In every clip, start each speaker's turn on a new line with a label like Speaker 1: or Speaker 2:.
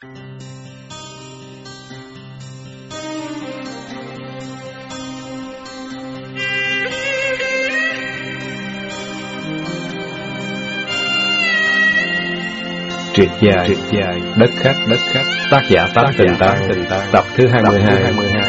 Speaker 1: Truyệt dài, truyệt dài, đất khách, đất khách, tác giả tác tình ta tình tăng, tập thứ 22.
Speaker 2: 22.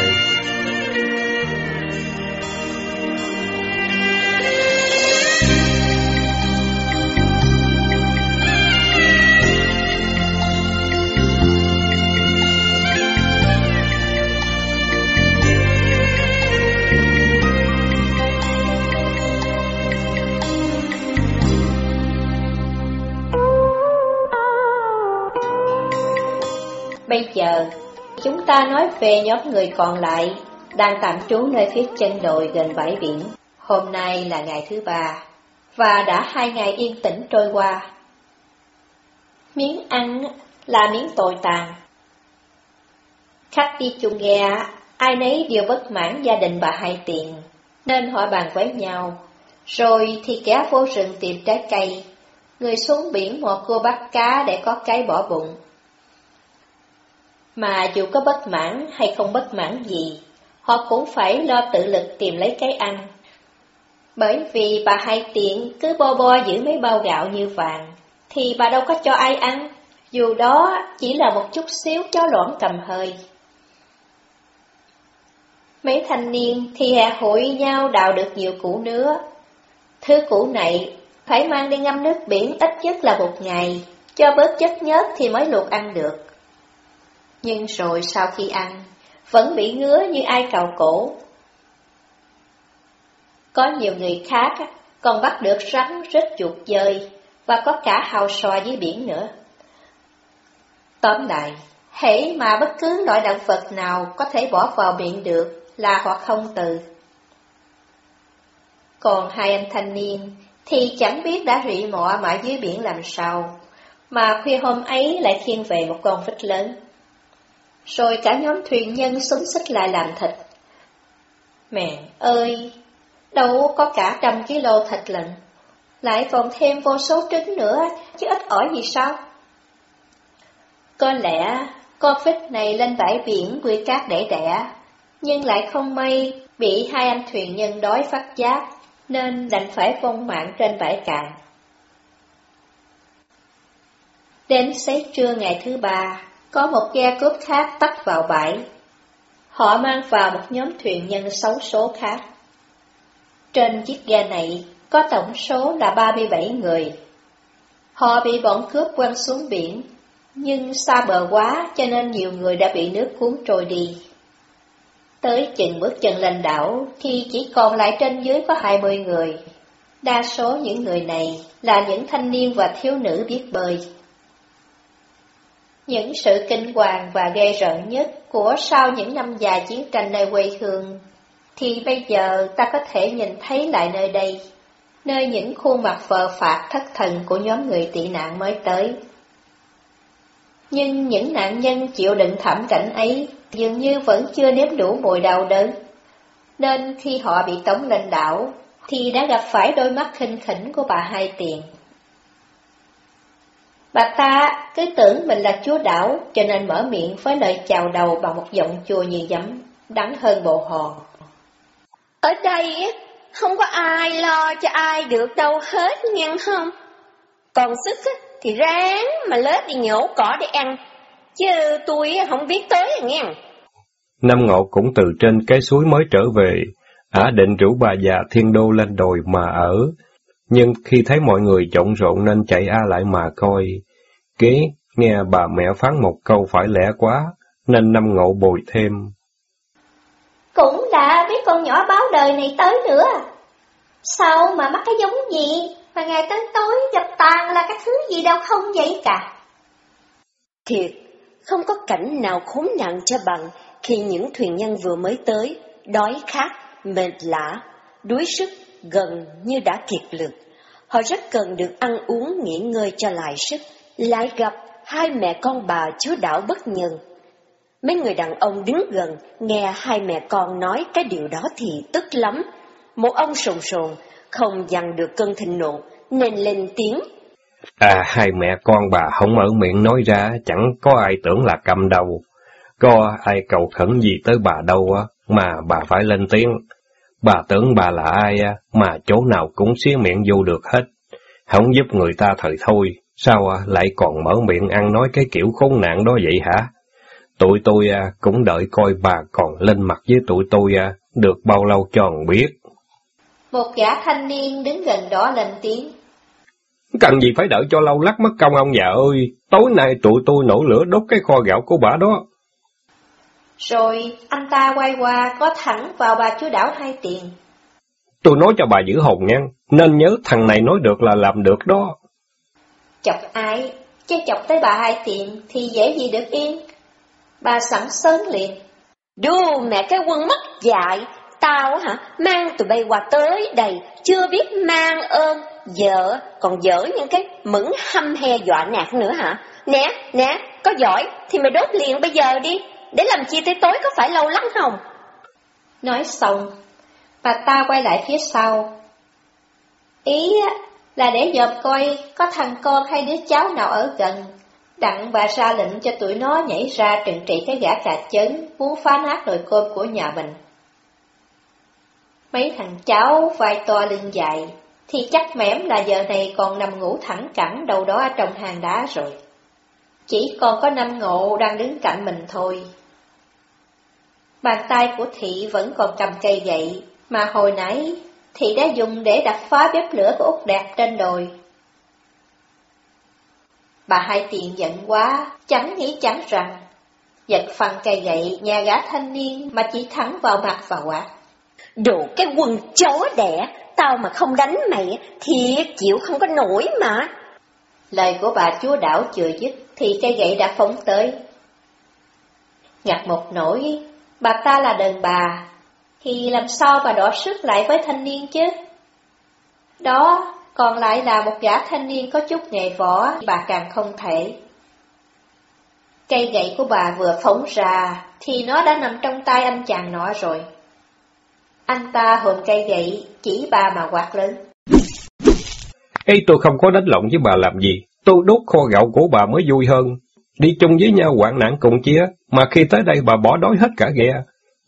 Speaker 2: Ta nói về nhóm người còn lại đang tạm trú nơi phía chân đồi gần bãi biển. Hôm nay là ngày thứ ba, và đã hai ngày yên tĩnh trôi qua. Miếng ăn là miếng tồi tàn. Khách đi chung ghe, ai nấy đều bất mãn gia đình bà hai tiền, nên họ bàn với nhau. Rồi thì kẻ vô rừng tìm trái cây, người xuống biển một cô bắt cá để có cái bỏ bụng. Mà dù có bất mãn hay không bất mãn gì, họ cũng phải lo tự lực tìm lấy cái ăn. Bởi vì bà hai tiện cứ bo bo giữ mấy bao gạo như vàng, thì bà đâu có cho ai ăn, dù đó chỉ là một chút xíu chó loãng cầm hơi. Mấy thanh niên thì hè hội nhau đào được nhiều củ nứa. Thứ củ này phải mang đi ngâm nước biển ít nhất là một ngày, cho bớt chất nhớt thì mới luộc ăn được nhưng rồi sau khi ăn, vẫn bị ngứa như ai cào cổ. Có nhiều người khác còn bắt được rắn rất chuột dơi, và có cả hào sò dưới biển nữa. Tóm lại, hãy mà bất cứ loại động vật nào có thể bỏ vào miệng được là họ không từ. Còn hai anh thanh niên thì chẳng biết đã rị mọ mãi dưới biển làm sao, mà khuya hôm ấy lại thiên về một con vít lớn rồi cả nhóm thuyền nhân xúm xích lại làm thịt. Mẹ ơi, đâu có cả trăm ký lô thịt lận, lại còn thêm vô số trứng nữa, chứ ít ỏi gì sao? Có lẽ con vít này lên bãi biển quỷ cát để đẻ, nhưng lại không may bị hai anh thuyền nhân đói phát giác, nên đành phải vong mạng trên bãi cạn. Đến xế trưa ngày thứ ba, có một ghe cướp khác tắt vào bãi. Họ mang vào một nhóm thuyền nhân xấu số khác. Trên chiếc ghe này có tổng số là 37 người. Họ bị bọn cướp quăng xuống biển, nhưng xa bờ quá cho nên nhiều người đã bị nước cuốn trôi đi. Tới chừng bước chân lên đảo thì chỉ còn lại trên dưới có 20 người. Đa số những người này là những thanh niên và thiếu nữ biết bơi. Những sự kinh hoàng và ghê rợn nhất của sau những năm dài chiến tranh nơi quê hương, thì bây giờ ta có thể nhìn thấy lại nơi đây, nơi những khuôn mặt phờ phạt thất thần của nhóm người tị nạn mới tới. Nhưng những nạn nhân chịu đựng thảm cảnh ấy dường như vẫn chưa nếm đủ mùi đau đớn, nên khi họ bị tống lên đảo, thì đã gặp phải đôi mắt khinh khỉnh của bà hai tiền. Bà ta cứ tưởng mình là chúa đảo, cho nên mở miệng với lời chào đầu bằng một giọng chua như giấm, đắng hơn bộ hòn.
Speaker 3: Ở đây không có ai lo cho ai được đâu hết nghe không? Còn sức thì ráng mà lết đi nhổ cỏ để ăn, chứ tôi không biết tới nghe.
Speaker 1: Năm ngộ cũng từ trên cái suối mới trở về, ả định rủ bà già thiên đô lên đồi mà ở, nhưng khi thấy mọi người trộn rộn nên chạy a lại mà coi. Kế, nghe bà mẹ phán một câu phải lẽ quá, nên năm ngộ bồi thêm.
Speaker 2: Cũng đã biết con nhỏ báo đời này tới nữa. Sao mà mắc cái giống gì, mà ngày tới tối gặp tàn là cái thứ gì đâu không vậy cả.
Speaker 3: Thiệt, không có cảnh nào khốn nạn cho bằng khi những thuyền nhân vừa mới tới, đói khát, mệt lạ, đuối sức, gần như đã kiệt lực. Họ rất cần được ăn uống nghỉ ngơi cho lại sức, lại gặp hai mẹ con bà chúa đảo bất nhân. Mấy người đàn ông đứng gần, nghe hai mẹ con nói cái điều đó thì tức lắm. Một ông sồn sồn, không dằn được cơn thịnh nộ, nên lên tiếng.
Speaker 1: À, hai mẹ con bà không mở miệng nói ra, chẳng có ai tưởng là cầm đầu. Có ai cầu khẩn gì tới bà đâu á, mà bà phải lên tiếng. Bà tưởng bà là ai á, mà chỗ nào cũng xía miệng vô được hết. Không giúp người ta thời thôi, sao à, lại còn mở miệng ăn nói cái kiểu khốn nạn đó vậy hả? Tụi tôi à, cũng đợi coi bà còn lên mặt với tụi tôi à, được bao lâu tròn biết.
Speaker 2: Một gã thanh niên đứng gần đó lên tiếng.
Speaker 1: Cần gì phải đợi cho lâu lắc mất công ông già ơi, tối nay tụi tôi nổ lửa đốt cái kho gạo của bà đó.
Speaker 2: Rồi anh ta quay qua có thẳng vào bà chúa đảo hai tiền.
Speaker 1: Tôi nói cho bà giữ hồn nha, nên nhớ thằng này nói được là làm được đó.
Speaker 2: Chọc ai, chứ chọc tới bà hai tiền thì dễ gì được yên. Bà sẵn sớm liền.
Speaker 3: Đu mẹ cái quân mất dạy, tao hả, mang tụi bay qua tới đây, chưa biết mang ơn, vợ còn dở những cái mững hăm he dọa nạt nữa hả? Nè, nè, có giỏi thì mày đốt liền bây giờ đi, để làm chi tới tối có phải lâu lắm không?
Speaker 2: Nói xong, bà ta quay lại phía sau. Ý là để dòm coi có thằng con hay đứa cháu nào ở gần. Đặng bà ra lệnh cho tụi nó nhảy ra trừng trị cái gã cà chấn muốn phá nát nồi cơm của nhà mình. Mấy thằng cháu vai to lưng dài, thì chắc mẻm là giờ này còn nằm ngủ thẳng cẳng đâu đó trong hang đá rồi. Chỉ còn có năm ngộ đang đứng cạnh mình thôi. Bàn tay của thị vẫn còn cầm cây gậy, mà hồi nãy thị đã dùng để đập phá bếp lửa của Úc Đạt trên đồi. Bà hai tiền giận quá, chẳng nghĩ chẳng rằng, giật phần cây gậy nhà gã thanh niên mà chỉ thẳng vào mặt và quạt.
Speaker 3: Đồ cái quần chó đẻ, tao mà không đánh mày thì chịu không có nổi mà.
Speaker 2: Lời của bà chúa đảo chưa dứt thì cây gậy đã phóng tới. Ngặt một nỗi, bà ta là đàn bà, thì làm sao bà đỏ sức lại với thanh niên chứ? Đó, còn lại là một gã thanh niên có chút nghề võ, bà càng không thể. Cây gậy của bà vừa phóng ra, thì nó đã nằm trong tay anh chàng nọ rồi. Anh ta hồn cây gậy, chỉ bà mà quạt lớn.
Speaker 1: Ê tôi không có đánh lộn với bà làm gì, tôi đốt kho gạo của bà mới vui hơn. Đi chung với nhau hoạn nạn cùng chia, mà khi tới đây bà bỏ đói hết cả ghe.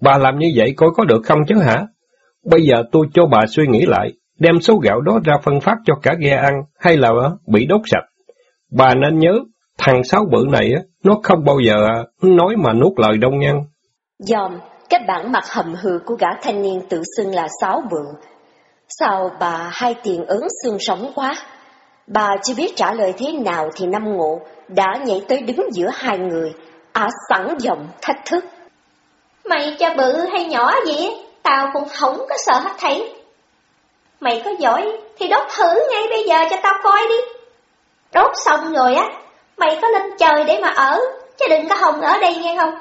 Speaker 1: Bà làm như vậy coi có được không chứ hả? Bây giờ tôi cho bà suy nghĩ lại, đem số gạo đó ra phân phát cho cả ghe ăn, hay là ờ, bị đốt sạch. Bà nên nhớ, thằng sáu bự này nó không bao giờ ờ, nói mà nuốt lời đông nhân.
Speaker 3: Dòm, cái bản mặt hầm hừ của gã thanh niên tự xưng là sáu bự. Sao bà hai tiền ớn xương sống quá? Bà chưa biết trả lời thế nào thì năm ngộ đã nhảy tới đứng giữa hai người, ả sẵn giọng thách thức.
Speaker 2: Mày cho bự hay nhỏ gì, tao cũng không có sợ hết thảy. Mày có giỏi thì đốt thử ngay bây giờ cho tao coi đi. Đốt xong rồi á, mày có lên trời để mà ở, chứ đừng có hồng ở đây nghe không?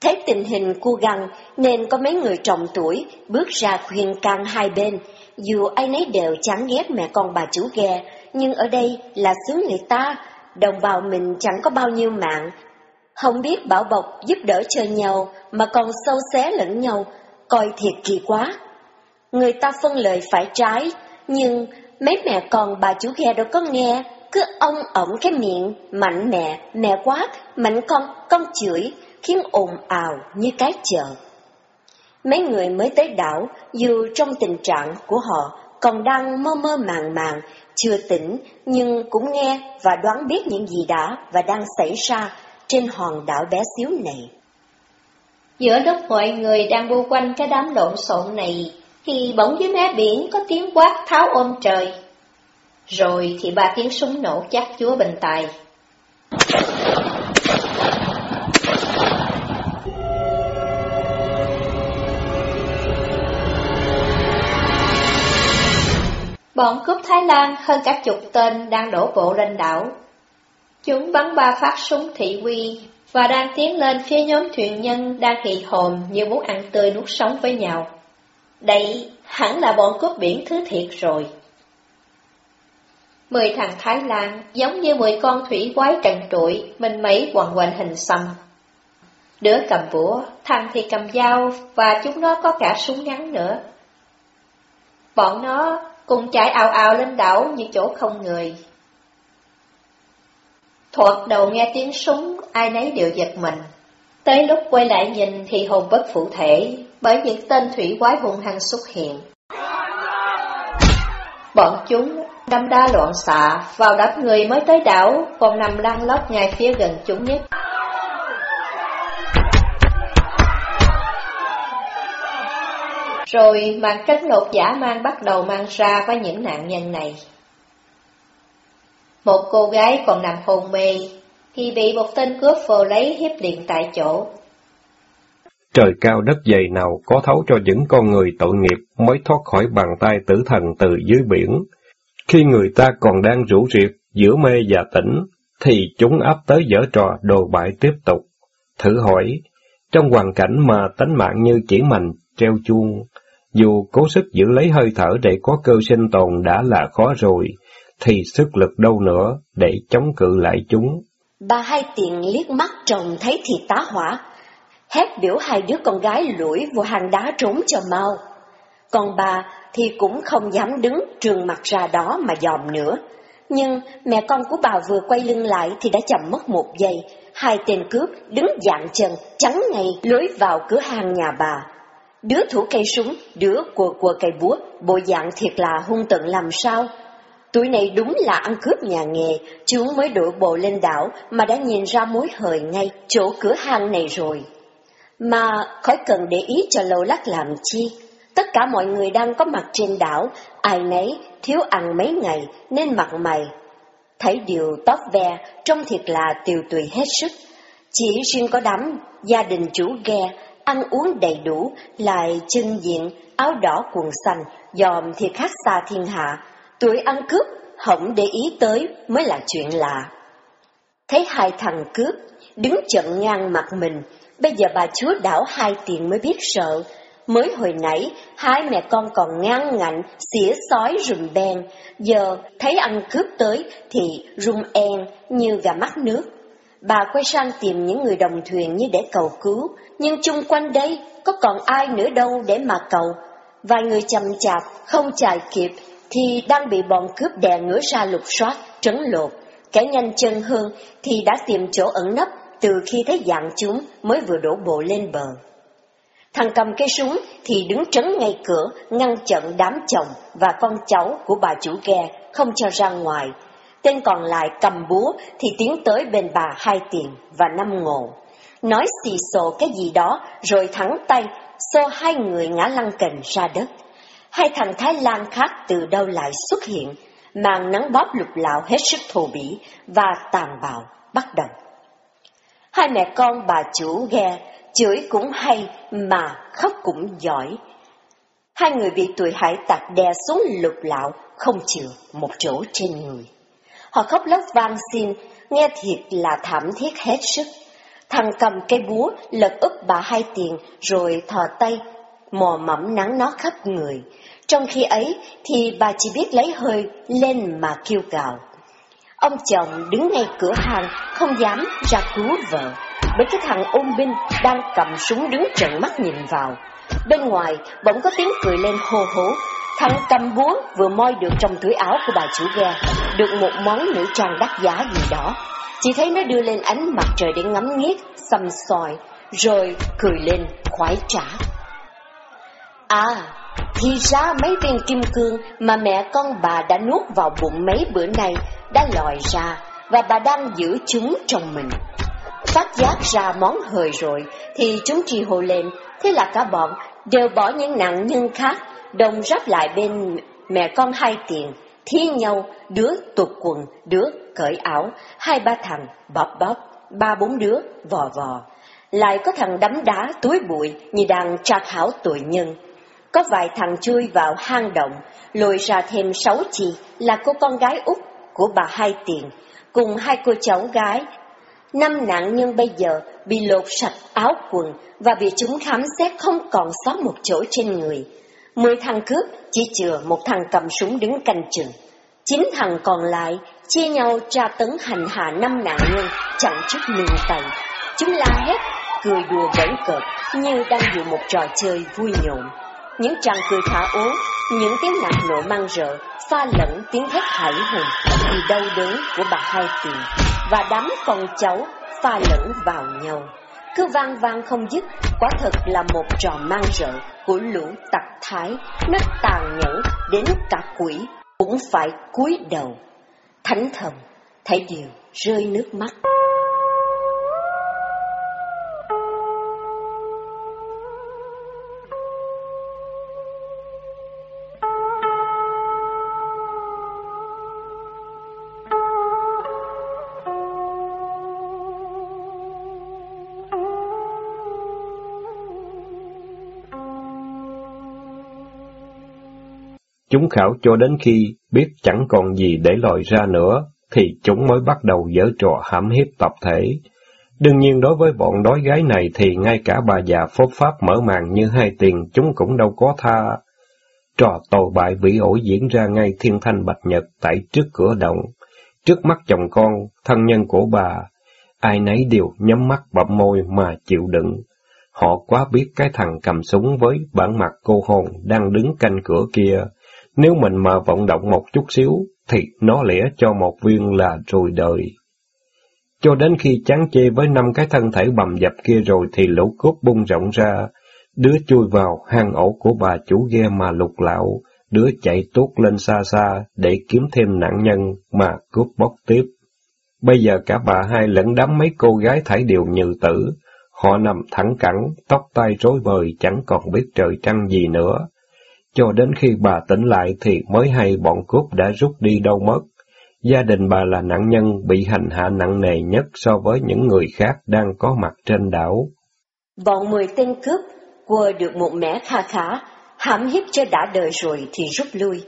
Speaker 3: Thấy tình hình cu găng nên có mấy người trọng tuổi bước ra khuyên can hai bên. Dù ai nấy đều chán ghét mẹ con bà chủ ghe, nhưng ở đây là xứ người ta, đồng bào mình chẳng có bao nhiêu mạng. Không biết bảo bọc giúp đỡ cho nhau mà còn sâu xé lẫn nhau, coi thiệt kỳ quá. Người ta phân lời phải trái, nhưng mấy mẹ con bà chú ghe đâu có nghe, cứ ông ổng cái miệng, mạnh mẹ, mẹ quá, mạnh con, con chửi, khiến ồn ào như cái chợ. Mấy người mới tới đảo, dù trong tình trạng của họ còn đang mơ mơ màng màng, chưa tỉnh, nhưng cũng nghe và đoán biết những gì đã và đang xảy ra trên hòn đảo bé xíu này.
Speaker 2: Giữa lúc mọi người đang bu quanh cái đám lộn xộn này, thì bỗng dưới mé biển có tiếng quát tháo ôm trời. Rồi thì ba tiếng súng nổ chát chúa bình tài. Bọn cướp Thái Lan hơn cả chục tên đang đổ bộ lên đảo. Chúng bắn ba phát súng thị uy và đang tiến lên phía nhóm thuyền nhân đang hì hồn như muốn ăn tươi nuốt sống với nhau. Đây hẳn là bọn cướp biển thứ thiệt rồi. Mười thằng Thái Lan giống như mười con thủy quái trần trụi, mình mấy quằn quanh hình xăm. Đứa cầm búa, thằng thì cầm dao và chúng nó có cả súng ngắn nữa. Bọn nó cùng chạy ào ào lên đảo như chỗ không người. Thuật đầu nghe tiếng súng, ai nấy đều giật mình. Tới lúc quay lại nhìn thì hồn bất phụ thể, bởi những tên thủy quái hung hăng xuất hiện. Bọn chúng đâm đa loạn xạ, vào đắp người mới tới đảo, còn nằm lăn lóc ngay phía gần chúng nhất. Rồi màn trấn lột giả mang bắt đầu mang ra với những nạn nhân này. Một cô gái còn nằm hôn mê, thì bị một tên cướp vô lấy hiếp điện tại chỗ.
Speaker 1: Trời cao đất dày nào có thấu cho những con người tội nghiệp mới thoát khỏi bàn tay tử thần từ dưới biển. Khi người ta còn đang rủ rịt giữa mê và tỉnh, thì chúng áp tới dở trò đồ bại tiếp tục. Thử hỏi, trong hoàn cảnh mà tánh mạng như chỉ mành treo chuông, dù cố sức giữ lấy hơi thở để có cơ sinh tồn đã là khó rồi, thì sức lực đâu nữa để chống cự lại chúng.
Speaker 3: Bà hai tiền liếc mắt trông thấy thì tá hỏa, hét biểu hai đứa con gái lủi vào hàng đá trốn cho mau. Còn bà thì cũng không dám đứng trường mặt ra đó mà dòm nữa. Nhưng mẹ con của bà vừa quay lưng lại thì đã chậm mất một giây, hai tên cướp đứng dạng chân chắn ngay lối vào cửa hàng nhà bà. Đứa thủ cây súng, đứa quờ quờ cây búa, bộ dạng thiệt là hung tận làm sao. Tuổi này đúng là ăn cướp nhà nghề, chúng mới đổ bộ lên đảo mà đã nhìn ra mối hời ngay chỗ cửa hàng này rồi. Mà khỏi cần để ý cho lâu lắc làm chi. Tất cả mọi người đang có mặt trên đảo, ai nấy thiếu ăn mấy ngày nên mặt mày. Thấy điều tóc ve trông thiệt là tiều tùy hết sức. Chỉ riêng có đám gia đình chủ ghe ăn uống đầy đủ, lại chân diện, áo đỏ quần xanh, dòm thì khác xa thiên hạ. Tuổi ăn cướp, hổng để ý tới mới là chuyện lạ. Thấy hai thằng cướp, đứng chận ngang mặt mình, bây giờ bà chúa đảo hai tiền mới biết sợ. Mới hồi nãy, hai mẹ con còn ngang ngạnh, xỉa sói rùm beng, giờ thấy ăn cướp tới thì rung en như gà mắt nước. Bà quay sang tìm những người đồng thuyền như để cầu cứu, nhưng chung quanh đây có còn ai nữa đâu để mà cầu. Vài người chậm chạp, không chạy kịp, thì đang bị bọn cướp đè ngửa ra lục soát, trấn lột. Kẻ nhanh chân hơn thì đã tìm chỗ ẩn nấp từ khi thấy dạng chúng mới vừa đổ bộ lên bờ. Thằng cầm cây súng thì đứng trấn ngay cửa, ngăn chặn đám chồng và con cháu của bà chủ ghe, không cho ra ngoài. Tên còn lại cầm búa thì tiến tới bên bà hai tiền và năm ngộ nói xì xồ cái gì đó, rồi thẳng tay, xô hai người ngã lăn cành ra đất. Hai thằng Thái Lan khác từ đâu lại xuất hiện, màn nắng bóp lục lạo hết sức thô bỉ và tàn bạo bắt đầu. Hai mẹ con bà chủ ghe, chửi cũng hay mà khóc cũng giỏi. Hai người bị tuổi hải tặc đè xuống lục lạo, không chừa một chỗ trên người. Họ khóc lóc van xin, nghe thiệt là thảm thiết hết sức. Thằng cầm cây búa lật úp bà hai tiền rồi thò tay, mò mẫm nắng nó khắp người. Trong khi ấy thì bà chỉ biết lấy hơi lên mà kêu gào. Ông chồng đứng ngay cửa hàng không dám ra cứu vợ, bởi cái thằng ôn binh đang cầm súng đứng trận mắt nhìn vào. Bên ngoài bỗng có tiếng cười lên hô hố, thằng cầm búa vừa moi được trong túi áo của bà chủ ghe, được một món nữ trang đắt giá gì đó. Chỉ thấy nó đưa lên ánh mặt trời để ngắm nghiết, xăm soi, rồi cười lên khoái trả. À, thì ra mấy viên kim cương mà mẹ con bà đã nuốt vào bụng mấy bữa nay đã lòi ra và bà đang giữ chúng trong mình. Phát giác ra món hời rồi thì chúng chi hồ lên, thế là cả bọn đều bỏ những nạn nhân khác, đồng ráp lại bên mẹ con hai tiền, thi nhau, đứa tuột quần, đứa cởi áo, hai ba thằng bóp bóp, ba bốn đứa vò vò. Lại có thằng đấm đá túi bụi như đang tra khảo tội nhân. Có vài thằng chui vào hang động, lôi ra thêm sáu chị là cô con gái út của bà hai tiền, cùng hai cô cháu gái. Năm nạn nhân bây giờ bị lột sạch áo quần và bị chúng khám xét không còn sót một chỗ trên người. Mười thằng cướp chỉ chừa một thằng cầm súng đứng canh chừng. Chín thằng còn lại chia nhau tra tấn hành hạ năm nạn nhân chẳng chút nương tay. Chúng la hét, cười đùa bẩn cợt như đang dự một trò chơi vui nhộn. Những tràng cười thả ố, những tiếng nạt nộ mang rợ, pha lẫn tiếng hét hải hùng vì đau đớn của bà hai tiền. và đám con cháu pha lẫn vào nhau. Cứ vang vang không dứt, quả thật là một trò mang rợ của lũ tặc thái, nó tàn nhẫn đến cả quỷ cũng phải cúi đầu. Thánh thần thấy điều rơi nước mắt.
Speaker 1: Chúng khảo cho đến khi biết chẳng còn gì để lòi ra nữa, thì chúng mới bắt đầu dở trò hãm hiếp tập thể. Đương nhiên đối với bọn đói gái này thì ngay cả bà già phốt pháp mở màn như hai tiền chúng cũng đâu có tha. Trò tồi bại bị ổi diễn ra ngay thiên thanh bạch nhật tại trước cửa động. Trước mắt chồng con, thân nhân của bà, ai nấy đều nhắm mắt bậm môi mà chịu đựng. Họ quá biết cái thằng cầm súng với bản mặt cô hồn đang đứng canh cửa kia, nếu mình mà vọng động một chút xíu, thì nó lẽ cho một viên là rồi đời. Cho đến khi chán chê với năm cái thân thể bầm dập kia rồi thì lỗ cốt bung rộng ra, đứa chui vào hang ổ của bà chủ ghe mà lục lạo, đứa chạy tốt lên xa xa để kiếm thêm nạn nhân mà cướp bóc tiếp. Bây giờ cả bà hai lẫn đám mấy cô gái thải đều như tử, họ nằm thẳng cẳng, tóc tai rối bời chẳng còn biết trời trăng gì nữa. Cho đến khi bà tỉnh lại thì mới hay bọn cướp đã rút đi đâu mất. Gia đình bà là nạn nhân bị hành hạ nặng nề nhất so với những người khác đang có mặt trên đảo.
Speaker 3: Bọn mười tên cướp quơ được một mẻ kha khá, hãm hiếp cho đã đời rồi thì rút lui.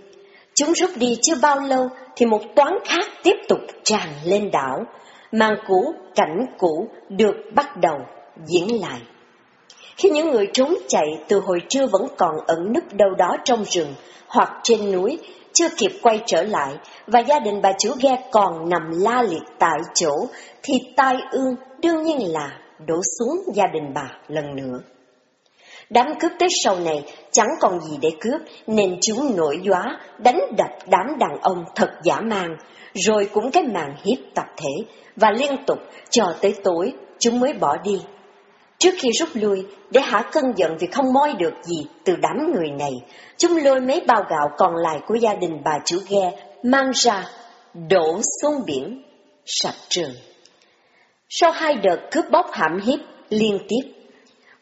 Speaker 3: Chúng rút đi chưa bao lâu thì một toán khác tiếp tục tràn lên đảo. Màn cũ, cảnh cũ được bắt đầu diễn lại. Khi những người trốn chạy từ hồi trưa vẫn còn ẩn nấp đâu đó trong rừng hoặc trên núi, chưa kịp quay trở lại, và gia đình bà chủ ghe còn nằm la liệt tại chỗ, thì tai ương đương nhiên là đổ xuống gia đình bà lần nữa. Đám cướp tới sau này chẳng còn gì để cướp, nên chúng nổi gióa, đánh đập đám đàn ông thật giả mang, rồi cũng cái màn hiếp tập thể, và liên tục cho tới tối chúng mới bỏ đi. Trước khi rút lui, để hả cơn giận vì không moi được gì từ đám người này, chúng lôi mấy bao gạo còn lại của gia đình bà chủ ghe mang ra, đổ xuống biển, sạch trường. Sau hai đợt cướp bóc hãm hiếp liên tiếp,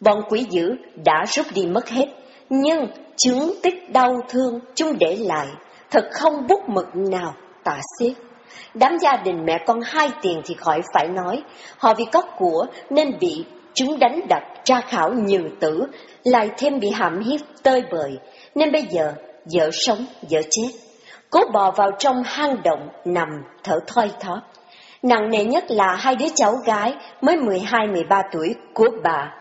Speaker 3: bọn quỷ dữ đã rút đi mất hết, nhưng chứng tích đau thương chúng để lại, thật không bút mực nào tả xiết. Đám gia đình mẹ con hai tiền thì khỏi phải nói, họ vì có của nên bị Chúng đánh đập, tra khảo nhiều tử, lại thêm bị hãm hiếp tơi bời, nên bây giờ vợ sống, vợ chết. Cố bò vào trong hang động, nằm, thở thoi thóp. Nặng nề nhất là hai đứa cháu gái mới 12-13 tuổi của bà.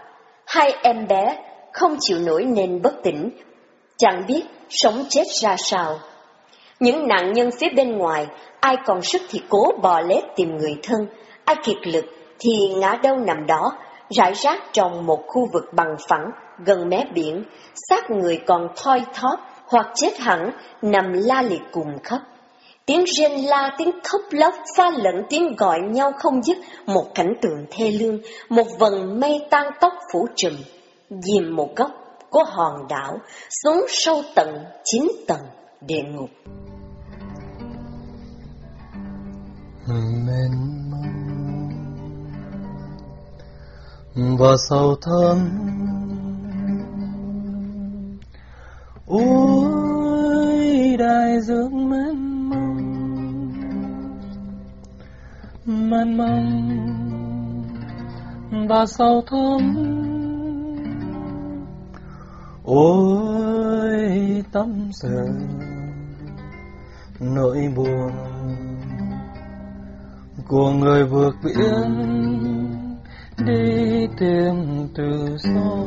Speaker 3: Hai em bé không chịu nổi nên bất tỉnh, chẳng biết sống chết ra sao. Những nạn nhân phía bên ngoài, ai còn sức thì cố bò lết tìm người thân, ai kiệt lực thì ngã đâu nằm đó, rải rác trong một khu vực bằng phẳng gần mé biển, xác người còn thoi thóp hoặc chết hẳn nằm la liệt cùng khắp. Tiếng rên la, tiếng khóc lóc pha lẫn tiếng gọi nhau không dứt, một cảnh tượng thê lương, một vần mây tan tóc phủ trùm, dìm một góc của hòn đảo xuống sâu tận chín tầng địa ngục.
Speaker 4: Mình và sầu thơm. Ôi đại dương mênh mông mênh mông và sầu thơm. Ôi, tâm sự nỗi buồn của người vượt biển đi tìm từ do.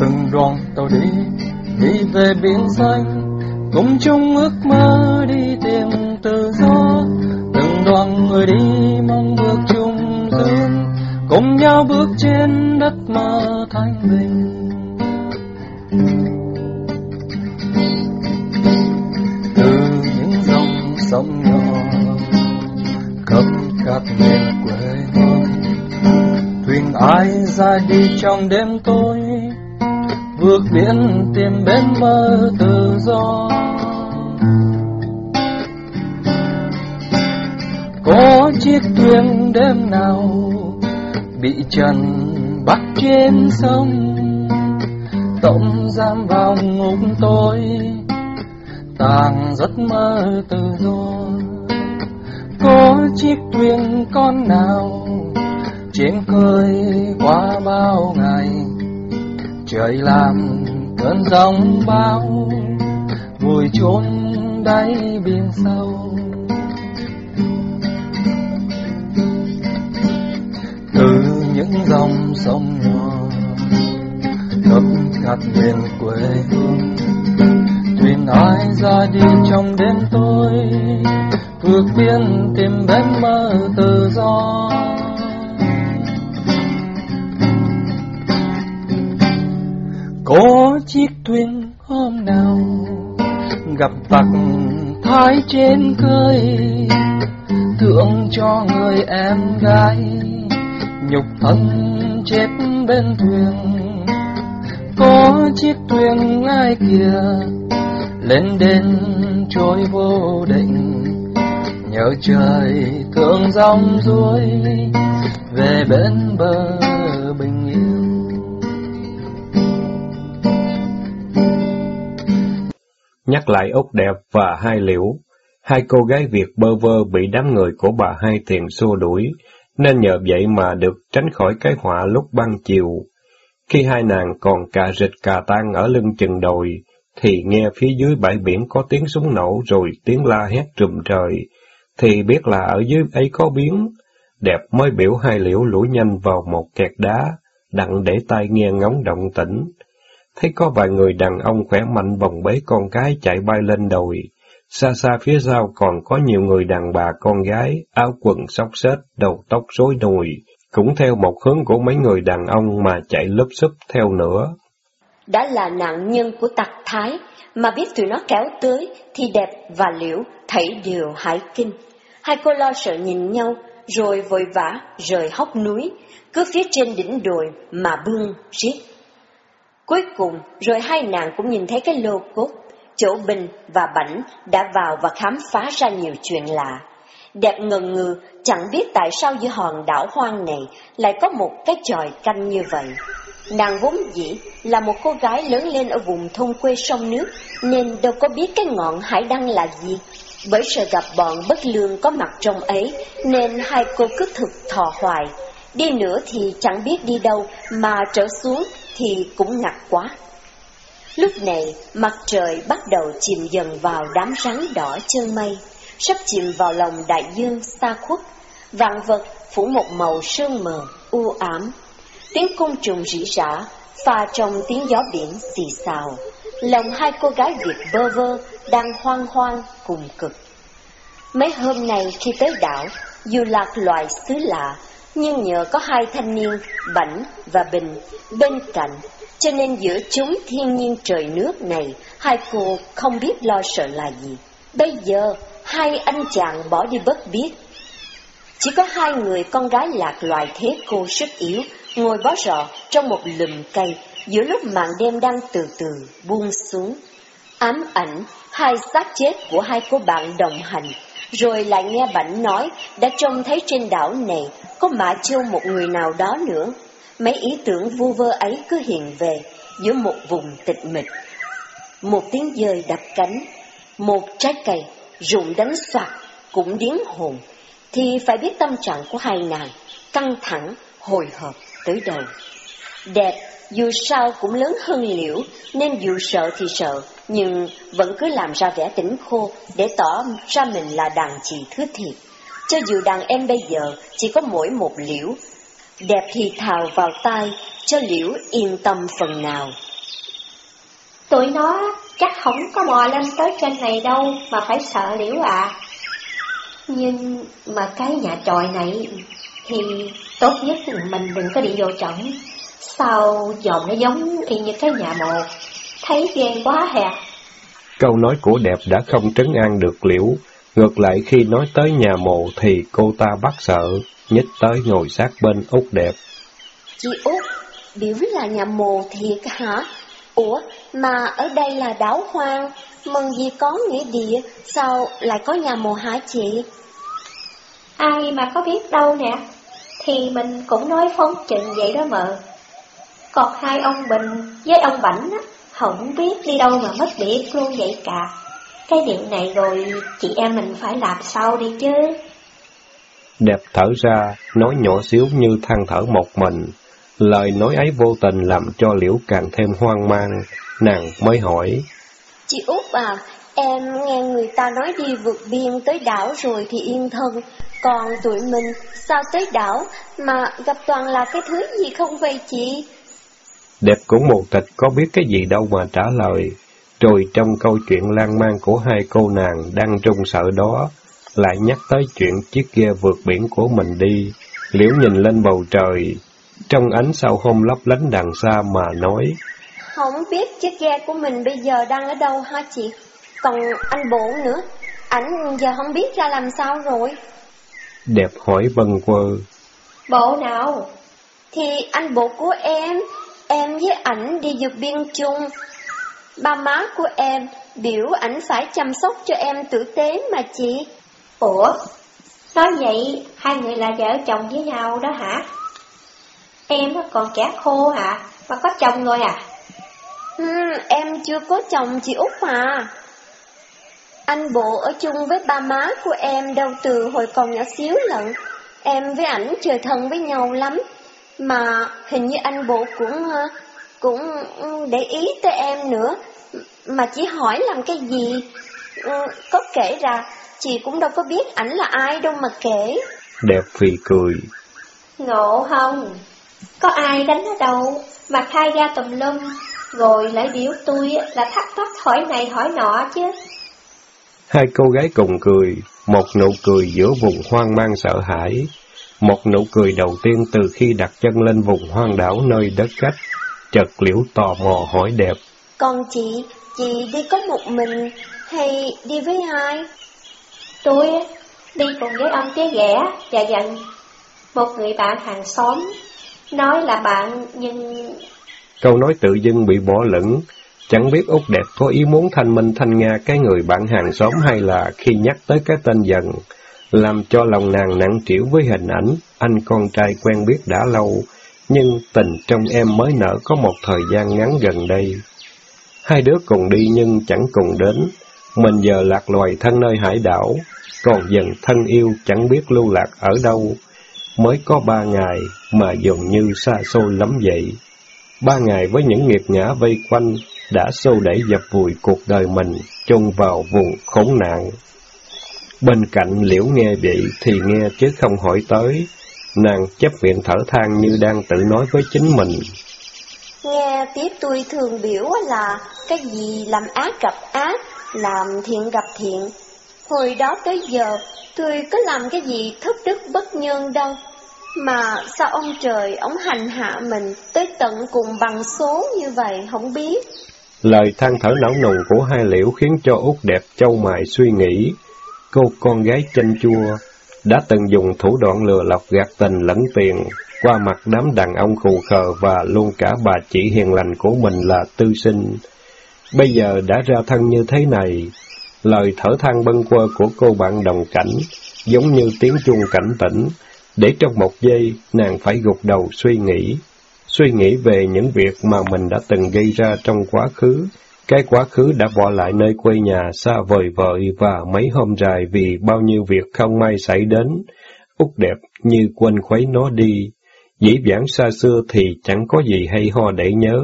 Speaker 4: từng đoàn tàu đi đi về biển xanh, cùng chung ước mơ đi tìm tự do từng đoàn người đi mong bước chung dương cùng nhau bước trên đất mơ thanh bình dài đi trong đêm tối, vượt biển tìm bên mơ tự do. Có chiếc thuyền đêm nào bị trần bắt trên sông? Tổng giam vào ngục tôi, tàng giấc mơ tự do. Có chiếc thuyền con nào chiến khơi qua bao ngày. Trời làm cơn giông bão, vùi chôn đáy biển sâu. Từ những dòng sông nhỏ ngập ngặt miền quê hương. Thuyền ai ra đi trong đêm tối, vượt biên tìm bến mơ tự do. Có chiếc thuyền hôm nào gặp tặc thái trên cơi thượng cho người em gái nhục thân chết bên thuyền. Có chiếc thuyền ai kia lên đến trôi vô định nhớ trời thương dòng ruồi về bên bờ bình
Speaker 1: Nhắc lại ốc đẹp và hai liễu, hai cô gái Việt bơ vơ bị đám người của bà hai tiền xua đuổi, nên nhờ vậy mà được tránh khỏi cái họa lúc ban chiều. Khi hai nàng còn cà rịch cà tan ở lưng chừng đồi, thì nghe phía dưới bãi biển có tiếng súng nổ rồi tiếng la hét trùm trời, thì biết là ở dưới ấy có biến. Đẹp mới biểu hai liễu lủi nhanh vào một kẹt đá, đặng để tai nghe ngóng động tĩnh. Thấy có vài người đàn ông khỏe mạnh vòng bế con cái chạy bay lên đồi. Xa xa phía sau còn có nhiều người đàn bà con gái, áo quần xóc xếch, đầu tóc rối nùi, cũng theo một hướng của mấy người đàn ông mà chạy lấp xúp theo nữa.
Speaker 3: Đã là nạn nhân của tặc thái, mà biết tụi nó kéo tới, thì đẹp và liễu thấy đều hãi kinh. Hai cô lo sợ nhìn nhau, rồi vội vã rời hốc núi, cứ phía trên đỉnh đồi mà bương riết. Cuối cùng, rồi hai nàng cũng nhìn thấy cái lô cốt, chỗ Bình và Bảnh đã vào và khám phá ra nhiều chuyện lạ. Đẹp ngần ngừ, chẳng biết tại sao giữa hòn đảo hoang này lại có một cái tròi canh như vậy. Nàng vốn dĩ là một cô gái lớn lên ở vùng thôn quê sông nước, nên đâu có biết cái ngọn hải đăng là gì. Bởi sợ gặp bọn bất lương có mặt trong ấy, nên hai cô cứ thực thò hoài. Đi nữa thì chẳng biết đi đâu, mà trở xuống thì cũng ngặt quá. Lúc này, mặt trời bắt đầu chìm dần vào đám rắn đỏ chân mây, sắp chìm vào lòng đại dương xa khuất, vạn vật phủ một màu sương mờ, u ám. Tiếng côn trùng rỉ rả, pha trong tiếng gió biển xì xào. Lòng hai cô gái Việt bơ vơ, đang hoang hoang cùng cực. Mấy hôm nay khi tới đảo, dù lạc loại xứ lạ, nhưng nhờ có hai thanh niên, Bảnh và Bình, bên cạnh, cho nên giữa chúng thiên nhiên trời nước này, hai cô không biết lo sợ là gì. Bây giờ, hai anh chàng bỏ đi bất biết. Chỉ có hai người con gái lạc loài thế cô sức yếu, ngồi bó rọ trong một lùm cây, giữa lúc màn đêm đang từ từ buông xuống. Ám ảnh, hai xác chết của hai cô bạn đồng hành, rồi lại nghe Bảnh nói đã trông thấy trên đảo này có Mã Châu một người nào đó nữa. Mấy ý tưởng vu vơ ấy cứ hiện về giữa một vùng tịch mịch. Một tiếng dơi đập cánh, một trái cây rụng đánh soạt cũng điếng hồn, thì phải biết tâm trạng của hai nàng, căng thẳng, hồi hộp tới đầu. Đẹp, dù sao cũng lớn hơn liễu, nên dù sợ thì sợ, nhưng vẫn cứ làm ra vẻ tỉnh khô để tỏ ra mình là đàn chị thứ thiệt. Cho dù đàn em bây giờ chỉ có mỗi một liễu, đẹp thì thào vào tai, cho liễu yên tâm phần nào.
Speaker 2: Tụi nó chắc không có mò lên tới trên này đâu mà phải sợ liễu à. Nhưng mà cái nhà tròi này thì tốt nhất mình đừng có đi vô trọng. Sao dòng nó giống y như cái nhà mồ, thấy ghen quá hè.
Speaker 1: Câu nói của đẹp đã không trấn an được liễu, Ngược lại khi nói tới nhà mộ thì cô ta bắt sợ, nhích tới ngồi sát bên Út đẹp.
Speaker 3: Chị Út, biểu là nhà mồ thiệt hả? Ủa, mà ở đây là đảo hoang, mừng gì có nghĩa địa, sao lại có nhà mồ hả chị?
Speaker 2: Ai mà có biết đâu nè, thì mình cũng nói phóng chừng vậy đó mợ. Còn hai ông Bình với ông Bảnh á, không biết đi đâu mà mất biệt luôn vậy cả. Cái điện này rồi chị em mình phải làm sao đi chứ?
Speaker 1: Đẹp thở ra, nói nhỏ xíu như than thở một mình. Lời nói ấy vô tình làm cho Liễu càng thêm hoang mang, nàng mới hỏi.
Speaker 3: Chị Út à, em nghe người ta nói đi vượt biên tới đảo rồi thì yên thân, còn tụi mình sao tới đảo mà gặp toàn là cái thứ gì không vậy chị?
Speaker 1: Đẹp cũng một tịch có biết cái gì đâu mà trả lời. Rồi trong câu chuyện lan man của hai cô nàng đang trung sợ đó, lại nhắc tới chuyện chiếc ghe vượt biển của mình đi. Liễu nhìn lên bầu trời, trong ánh sao hôm lấp lánh đằng xa mà nói.
Speaker 3: Không biết chiếc ghe của mình bây giờ đang ở đâu hả chị? Còn anh bộ nữa, ảnh giờ không biết ra làm sao rồi.
Speaker 1: Đẹp hỏi bần quơ.
Speaker 2: Bộ nào?
Speaker 3: Thì anh bộ của em, em với ảnh đi vượt biên chung. Ba má của em biểu ảnh phải chăm sóc cho em tử tế mà chị.
Speaker 2: Ủa? Nói vậy, hai người là vợ chồng với nhau đó hả? Em còn trẻ khô hả? Mà có chồng rồi à?
Speaker 3: Ừ, em chưa có chồng chị Út mà. Anh bộ ở chung với ba má của em đâu từ hồi còn nhỏ xíu lận. Em với ảnh trời thân với nhau lắm. Mà hình như anh bộ cũng cũng để ý tới em nữa. Mà chỉ hỏi làm cái gì? Ừ, có kể ra, chị cũng đâu có biết ảnh là ai đâu mà kể.
Speaker 1: Đẹp phì cười.
Speaker 2: Ngộ không? Có ai đánh ở đâu mà khai ra tùm lum, rồi lại biểu tôi là thắc mắc hỏi này hỏi nọ chứ.
Speaker 1: Hai cô gái cùng cười, một nụ cười giữa vùng hoang mang sợ hãi, một nụ cười đầu tiên từ khi đặt chân lên vùng hoang đảo nơi đất khách, chợt liễu tò mò hỏi đẹp.
Speaker 3: Còn chị, chị đi có một mình hay đi với ai?
Speaker 2: Tôi đi cùng với ông tía ghẻ và dần, một người bạn hàng xóm, nói là bạn nhưng...
Speaker 1: Câu nói tự dưng bị bỏ lửng, chẳng biết Út Đẹp có ý muốn thanh minh thanh nga cái người bạn hàng xóm hay là khi nhắc tới cái tên dần, làm cho lòng nàng nặng trĩu với hình ảnh anh con trai quen biết đã lâu, nhưng tình trong em mới nở có một thời gian ngắn gần đây. Hai đứa cùng đi nhưng chẳng cùng đến, mình giờ lạc loài thân nơi hải đảo, còn dần thân yêu chẳng biết lưu lạc ở đâu. Mới có ba ngày mà dường như xa xôi lắm vậy. Ba ngày với những nghiệp ngã vây quanh đã sâu đẩy dập vùi cuộc đời mình chôn vào vùng khốn nạn. Bên cạnh liễu nghe vậy thì nghe chứ không hỏi tới, nàng chấp miệng thở than như đang tự nói với chính mình.
Speaker 3: Nghe tiếp tôi thường biểu là cái gì làm ác gặp ác, làm thiện gặp thiện. Hồi đó tới giờ, tôi có làm cái gì thất đức bất nhân đâu. Mà sao ông trời, ông hành hạ mình tới tận cùng bằng số như vậy, không biết.
Speaker 1: Lời than thở não nùng của hai liễu khiến cho út đẹp châu mài suy nghĩ. Cô con gái chanh chua đã từng dùng thủ đoạn lừa lọc gạt tình lẫn tiền qua mặt đám đàn ông khù khờ và luôn cả bà chỉ hiền lành của mình là tư sinh. Bây giờ đã ra thân như thế này, lời thở than bâng quơ của cô bạn đồng cảnh giống như tiếng chuông cảnh tỉnh, để trong một giây nàng phải gục đầu suy nghĩ, suy nghĩ về những việc mà mình đã từng gây ra trong quá khứ, cái quá khứ đã bỏ lại nơi quê nhà xa vời vợi và mấy hôm dài vì bao nhiêu việc không may xảy đến. Út đẹp như quên khuấy nó đi. Dĩ vãng xa xưa thì chẳng có gì hay ho để nhớ,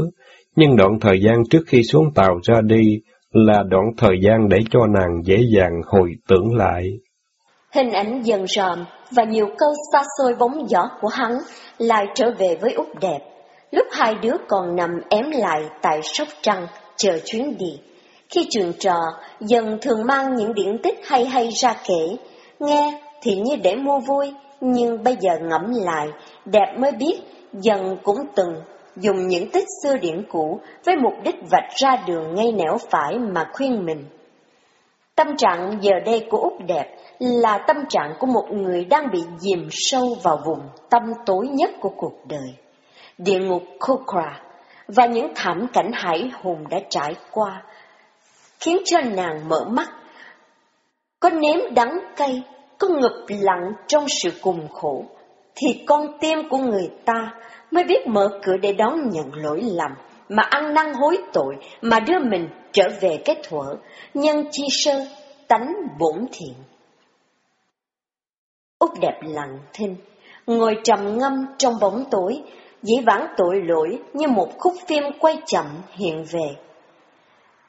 Speaker 1: nhưng đoạn thời gian trước khi xuống tàu ra đi là đoạn thời gian để cho nàng dễ dàng hồi tưởng lại.
Speaker 3: Hình ảnh dần ròm và nhiều câu xa xôi bóng gió của hắn lại trở về với Út đẹp. Lúc hai đứa còn nằm ém lại tại Sóc Trăng, chờ chuyến đi. Khi trường trò, dần thường mang những điển tích hay hay ra kể. Nghe thì như để mua vui, nhưng bây giờ ngẫm lại, đẹp mới biết, dần cũng từng dùng những tích xưa điển cũ với mục đích vạch ra đường ngay nẻo phải mà khuyên mình. Tâm trạng giờ đây của Úc đẹp là tâm trạng của một người đang bị dìm sâu vào vùng tâm tối nhất của cuộc đời. Địa ngục Kokra và những thảm cảnh hải hùng đã trải qua, khiến cho nàng mở mắt. Có nếm đắng cay, có ngập lặng trong sự cùng khổ, thì con tim của người ta mới biết mở cửa để đón nhận lỗi lầm, mà ăn năn hối tội, mà đưa mình trở về cái thuở, nhân chi sơ, tánh bổn thiện. Úc đẹp lặng thinh, ngồi trầm ngâm trong bóng tối, dĩ vãng tội lỗi như một khúc phim quay chậm hiện về.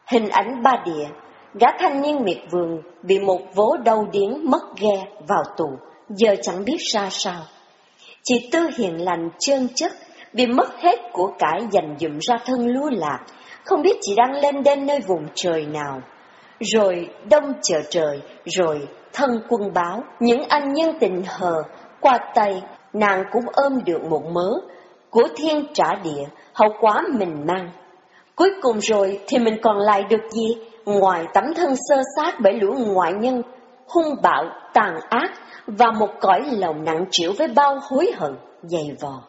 Speaker 3: Hình ảnh ba địa, gã thanh niên miệt vườn bị một vố đau điếng mất ghe vào tù, giờ chẳng biết ra sao. Chị Tư hiền lành trơn chất, bị mất hết của cải dành dụm ra thân lúa lạc, không biết chị đang lên đêm nơi vùng trời nào. Rồi đông chờ trời, rồi thân quân báo, những anh nhân tình hờ, qua tay, nàng cũng ôm được một mớ, của thiên trả địa, hậu quả mình mang. Cuối cùng rồi thì mình còn lại được gì, ngoài tấm thân sơ sát bởi lũ ngoại nhân, hung bạo, tàn ác, và một cõi lòng nặng chịu với bao hối hận, dày vò.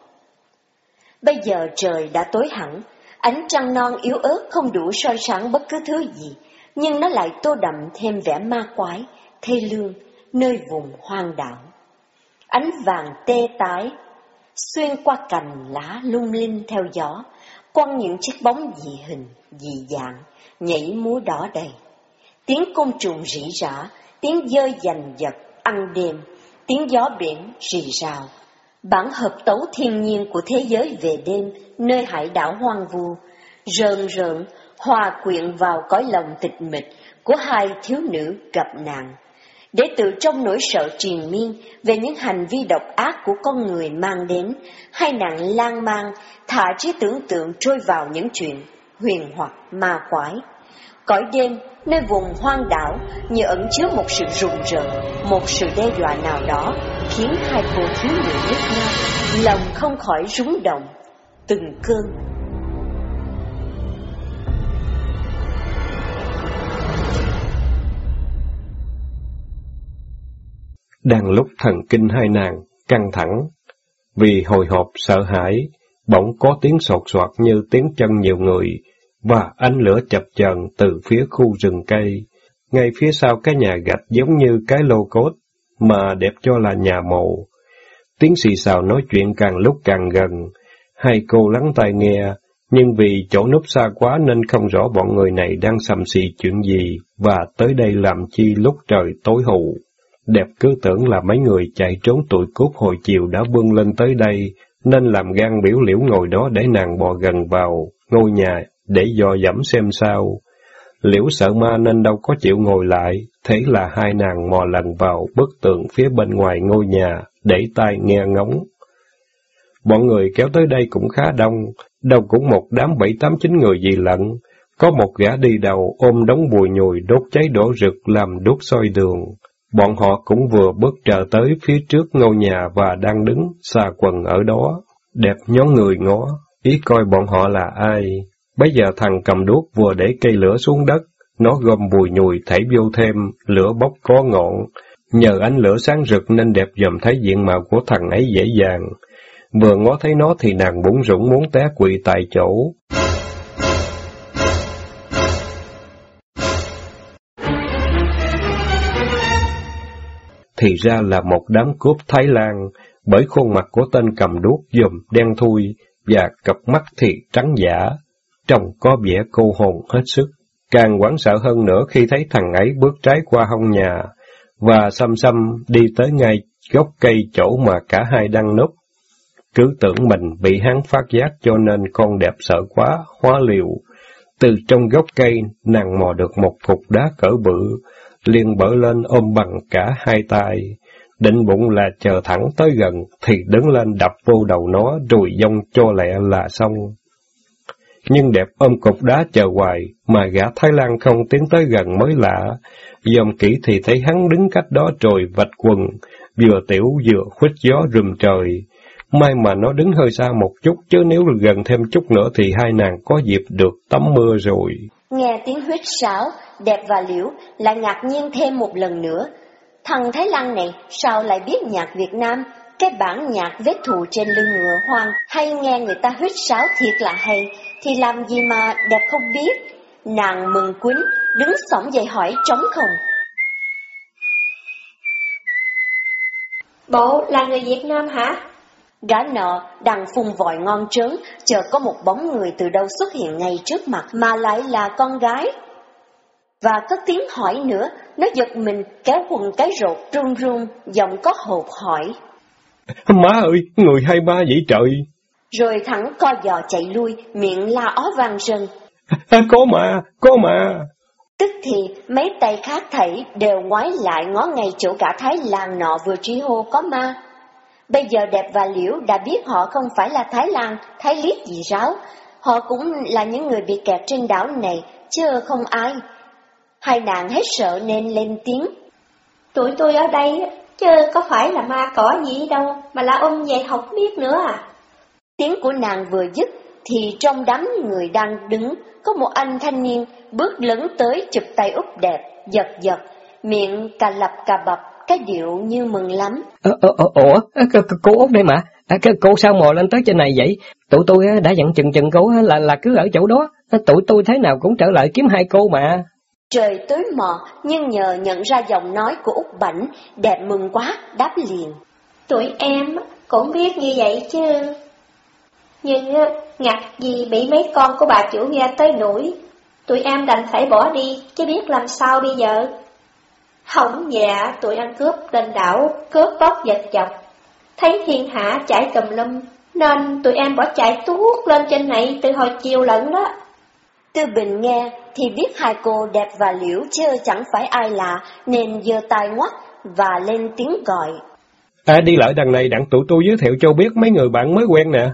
Speaker 3: Bây giờ trời đã tối hẳn, ánh trăng non yếu ớt không đủ soi sáng bất cứ thứ gì, nhưng nó lại tô đậm thêm vẻ ma quái, thê lương, nơi vùng hoang đảo. Ánh vàng tê tái, xuyên qua cành lá lung linh theo gió, quăng những chiếc bóng dị hình, dị dạng, nhảy múa đỏ đầy. Tiếng côn trùng rỉ rả, tiếng dơi giành giật, ăn đêm, tiếng gió biển rì rào. Bản hợp tấu thiên nhiên của thế giới về đêm, nơi hải đảo hoang vu, rờn rợn, hòa quyện vào cõi lòng tịch mịch của hai thiếu nữ gặp nạn để từ trong nỗi sợ triền miên về những hành vi độc ác của con người mang đến, hai nàng lang mang, thả trí tưởng tượng trôi vào những chuyện huyền hoặc ma quái. Cõi đêm, nơi vùng hoang đảo như ẩn chứa một sự rùng rợn, một sự đe dọa nào đó, khiến hai cô thiếu nữ nước nhau, lòng không khỏi rúng động, từng cơn
Speaker 1: Đang lúc thần kinh hai nàng, căng thẳng, vì hồi hộp sợ hãi, bỗng có tiếng sột soạt như tiếng chân nhiều người, và ánh lửa chập chờn từ phía khu rừng cây. Ngay phía sau cái nhà gạch giống như cái lô cốt, mà đẹp cho là nhà mộ. Tiếng xì xào nói chuyện càng lúc càng gần, hai cô lắng tai nghe, nhưng vì chỗ núp xa quá nên không rõ bọn người này đang sầm xì chuyện gì, và tới đây làm chi lúc trời tối hù. Đẹp cứ tưởng là mấy người chạy trốn tụi cốt hồi chiều đã vươn lên tới đây, nên làm gan biểu liễu ngồi đó để nàng bò gần vào ngôi nhà để dò dẫm xem sao. Liễu sợ ma nên đâu có chịu ngồi lại, thế là hai nàng mò lần vào bức tường phía bên ngoài ngôi nhà, để tai nghe ngóng. Bọn người kéo tới đây cũng khá đông, đâu cũng một đám bảy tám chín người gì lận. Có một gã đi đầu ôm đống bùi nhùi đốt cháy đổ rực làm đốt soi đường. Bọn họ cũng vừa bước trở tới phía trước ngôi nhà và đang đứng xà quần ở đó. Đẹp nhón người ngó, ý coi bọn họ là ai. Bây giờ thằng cầm đuốc vừa để cây lửa xuống đất, nó gom bùi nhùi thảy vô thêm, lửa bốc có ngọn. Nhờ ánh lửa sáng rực nên đẹp dòm thấy diện mạo của thằng ấy dễ dàng. Vừa ngó thấy nó thì nàng bủng rủng muốn té quỵ tại chỗ. Thì ra là một đám cướp Thái Lan, bởi khuôn mặt của tên cầm đuốc dùm đen thui và cặp mắt thì trắng giả, trông có vẻ cô hồn hết sức. Càng quảng sợ hơn nữa khi thấy thằng ấy bước trái qua hông nhà, và xăm xăm đi tới ngay gốc cây chỗ mà cả hai đang núp. Cứ tưởng mình bị hắn phát giác cho nên con đẹp sợ quá, hóa liều. Từ trong gốc cây, nàng mò được một cục đá cỡ bự, liền bỡ lên ôm bằng cả hai tay. Định bụng là chờ thẳng tới gần, thì đứng lên đập vô đầu nó rồi dông cho lẹ là xong. Nhưng đẹp ôm cục đá chờ hoài, mà gã Thái Lan không tiến tới gần mới lạ. Dòm kỹ thì thấy hắn đứng cách đó rồi vạch quần, vừa tiểu vừa khuếch gió rùm trời. May mà nó đứng hơi xa một chút, chứ nếu gần thêm chút nữa thì hai nàng có dịp được tắm mưa rồi.
Speaker 3: Nghe tiếng huyết sáo, Đẹp và Liễu lại ngạc nhiên thêm một lần nữa. Thằng Thái Lan này sao lại biết nhạc Việt Nam, cái bản nhạc vết thù trên lưng ngựa hoang hay nghe người ta huyết sáo thiệt là hay, thì làm gì mà đẹp không biết. Nàng mừng quýnh, đứng sóng dậy hỏi trống không.
Speaker 2: Bộ là người Việt Nam hả?
Speaker 3: Gã nọ đang phun vòi ngon trớn, chờ có một bóng người từ đâu xuất hiện ngay trước mặt mà lại là con gái. Và có tiếng hỏi nữa, nó giật mình kéo quần cái rột run run, giọng có hột hỏi.
Speaker 1: Má ơi, người hai ba vậy trời.
Speaker 3: Rồi thẳng co giò chạy lui, miệng la ó vang rần.
Speaker 1: À, có mà, có mà.
Speaker 3: Tức thì mấy tay khác thảy đều ngoái lại ngó ngay chỗ cả Thái Lan nọ vừa tri hô có ma. Bây giờ Đẹp và Liễu đã biết họ không phải là Thái Lan, Thái Liết gì ráo. Họ cũng là những người bị kẹt trên đảo này, chứ không ai. Hai nàng hết sợ nên lên tiếng.
Speaker 2: Tụi tôi ở đây, chứ có phải là ma cỏ gì đâu, mà là ông dạy học biết nữa à.
Speaker 3: Tiếng của nàng vừa dứt, thì trong đám người đang đứng, có một anh thanh niên bước lấn tới chụp tay úp đẹp, giật giật, miệng cà lập cà bập, cái điệu như mừng lắm.
Speaker 5: Ờ, ờ, ờ, ủa, cô Út đây mà, à, cô sao mò lên tới trên này vậy? Tụi tôi đã dặn chừng chừng cô là là cứ ở chỗ đó, tụi tôi thế nào cũng trở lại kiếm hai cô mà.
Speaker 3: Trời tối mờ, nhưng nhờ nhận ra giọng nói của Út Bảnh, đẹp mừng quá, đáp liền.
Speaker 2: Tụi em cũng biết như vậy chứ. Nhưng ngặt gì bị mấy con của bà chủ nghe tới nổi, tụi em đành phải bỏ đi, chứ biết làm sao bây giờ. Hỏng dạ, tụi ăn cướp lên đảo, cướp bóc giật dọc. Thấy thiên hạ chạy cầm lum, nên tụi em bỏ chạy tuốt lên trên này từ hồi chiều lẫn đó.
Speaker 3: Tư Bình nghe thì biết hai cô đẹp và liễu chưa chẳng phải ai lạ, nên giơ tay ngoắt và lên tiếng gọi.
Speaker 1: À đi lại đằng này đặng tụi tôi giới thiệu cho biết mấy người bạn mới quen nè.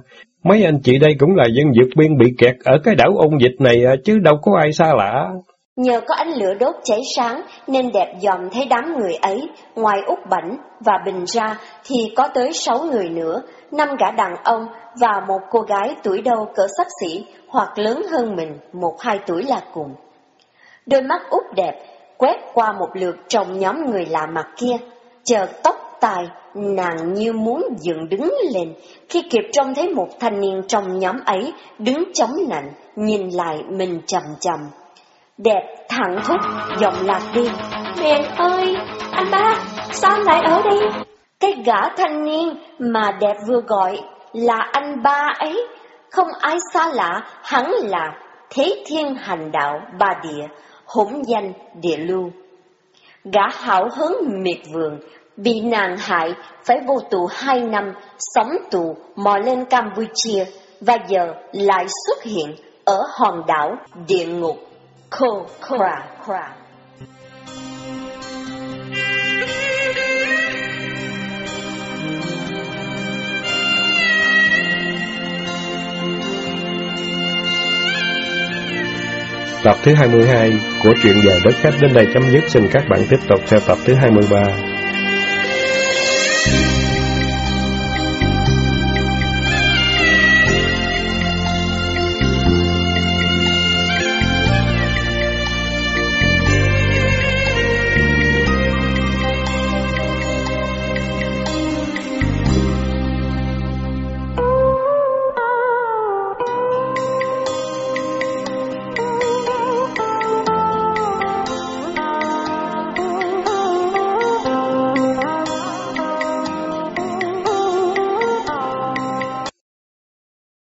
Speaker 1: Mấy anh chị đây cũng là dân vượt biên bị kẹt ở cái đảo ôn dịch này à, chứ đâu có ai xa lạ.
Speaker 3: Nhờ có ánh lửa đốt cháy sáng nên đẹp dòm thấy đám người ấy, ngoài út bảnh và bình ra thì có tới sáu người nữa, năm gã đàn ông và một cô gái tuổi đâu cỡ sắp xỉ hoặc lớn hơn mình một hai tuổi là cùng. Đôi mắt út đẹp quét qua một lượt trong nhóm người lạ mặt kia, chợt tóc tài nàng như muốn dựng đứng lên khi kịp trông thấy một thanh niên trong nhóm ấy đứng chống nạnh, nhìn lại mình chầm chầm. Đẹp thẳng thúc, giọng lạc đi.
Speaker 2: Mẹ ơi, anh ba, sao anh lại ở đây?
Speaker 3: Cái gã thanh niên mà đẹp vừa gọi là anh ba ấy, không ai xa lạ, hắn là Thế Thiên Hành Đạo Ba Địa, hỗn danh địa lưu. Gã hảo hứng miệt vườn, bị nàng hại, phải vô tù hai năm, sống tù, mò lên Campuchia, và giờ lại xuất hiện ở hòn đảo địa ngục Kokra.
Speaker 1: Tập thứ 22 của truyện dài đất khách đến đây chấm dứt. Xin các bạn tiếp tục theo tập thứ 23.